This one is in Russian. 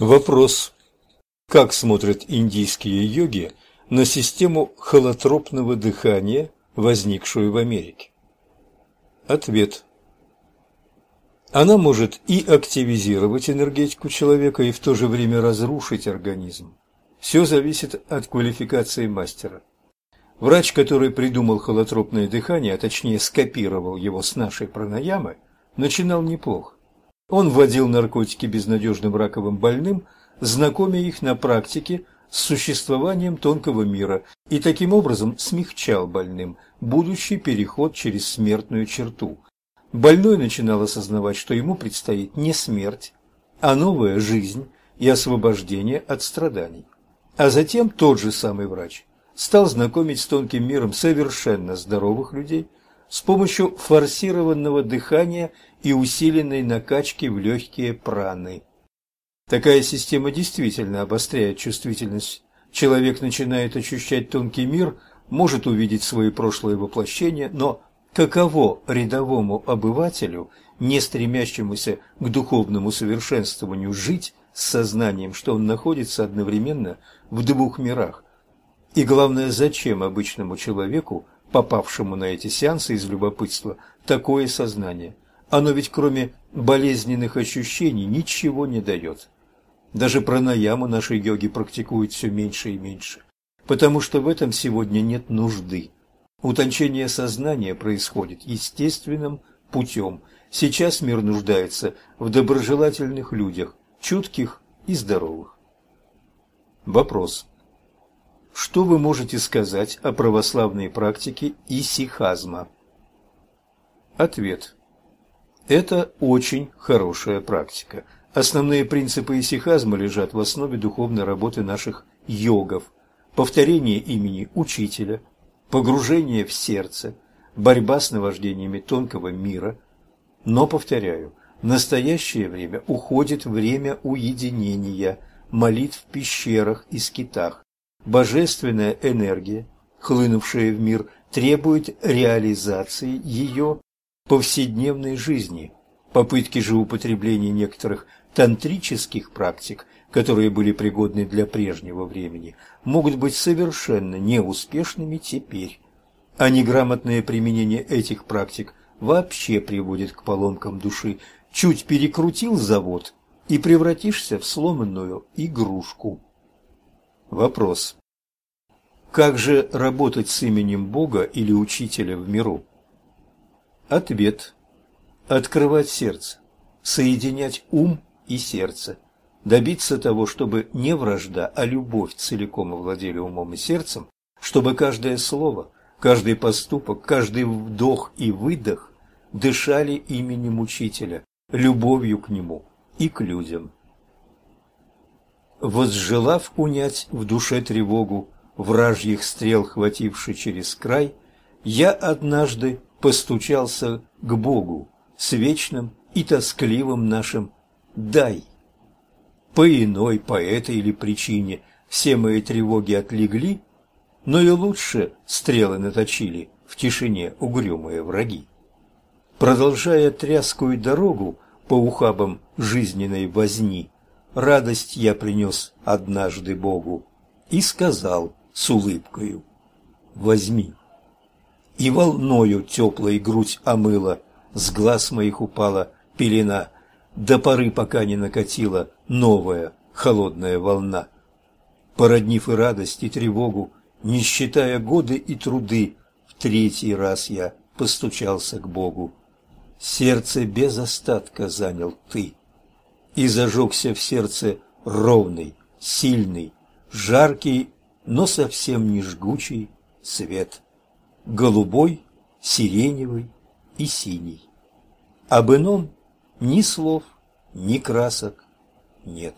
Вопрос. Как смотрят индийские йоги на систему холотропного дыхания, возникшую в Америке? Ответ. Она может и активизировать энергетику человека, и в то же время разрушить организм. Все зависит от квалификации мастера. Врач, который придумал холотропное дыхание, а точнее скопировал его с нашей пранаямы, начинал неплохо. Он вводил наркотики безнадежным раковым больным, знакомя их на практике с существованием тонкого мира и таким образом смягчал больным будущий переход через смертную черту. Больной начинал осознавать, что ему предстоит не смерть, а новая жизнь и освобождение от страданий. А затем тот же самый врач стал знакомить с тонким миром совершенно здоровых людей с помощью форсированного дыхания и усиленной накачки в легкие праны. Такая система действительно обостряет чувствительность. Человек начинает ощущать тонкий мир, может увидеть свои прошлые воплощения, но каково рядовому обывателю, не стремящемуся к духовному совершенствованию, жить с сознанием, что он находится одновременно в двух мирах? И главное, зачем обычному человеку, попавшему на эти сеансы из любопытства, такое сознание? Оно ведь кроме болезненных ощущений ничего не дает. Даже пранаяму наши йоги практикуют все меньше и меньше, потому что в этом сегодня нет нужды. Утончение сознания происходит естественным путем. Сейчас мир нуждается в доброжелательных людях, чутких и здоровых. Вопрос. Что вы можете сказать о православной практике исихазма? Ответ. Это очень хорошая практика. Основные принципы исихазма лежат в основе духовной работы наших йогов. Повторение имени учителя, погружение в сердце, борьба с наваждениями тонкого мира. Но, повторяю, в настоящее время уходит время уединения, молитв в пещерах и скитах. Божественная энергия, хлынувшая в мир, требует реализации ее повседневной жизни. Попытки же употребления некоторых тантрических практик, которые были пригодны для прежнего времени, могут быть совершенно неуспешными теперь. А неграмотное применение этих практик вообще приводит к поломкам души. Чуть перекрутил завод и превратишься в сломанную игрушку. Вопрос. Как же работать с именем Бога или Учителя в миру? Ответ. Открывать сердце, соединять ум и сердце, добиться того, чтобы не вражда, а любовь целиком овладели умом и сердцем, чтобы каждое слово, каждый поступок, каждый вдох и выдох дышали именем Учителя, любовью к Нему и к людям. Возжелав унять в душе тревогу, вражьих стрел хвативший через край, я однажды постучался к Богу с вечным и тоскливым нашим дай. По иной, по этой или причине все мои тревоги отлегли, но и лучше стрелы наточили в тишине угрюмые враги. Продолжая тряскую дорогу по ухабам жизненной возни, радость я принес однажды Богу и сказал с улыбкою «Возьми». И волною теплой грудь омыла, с глаз моих упала пелена до поры, пока не накатила новая холодная волна. Породнив и радость, и тревогу, не считая годы и труды, в третий раз я постучался к Богу. Сердце без остатка занял ты, и зажегся в сердце ровный, сильный, жаркий, но совсем не жгучий свет. Голубой, сиреневый и синий. Об ином ни слов, ни красок нет.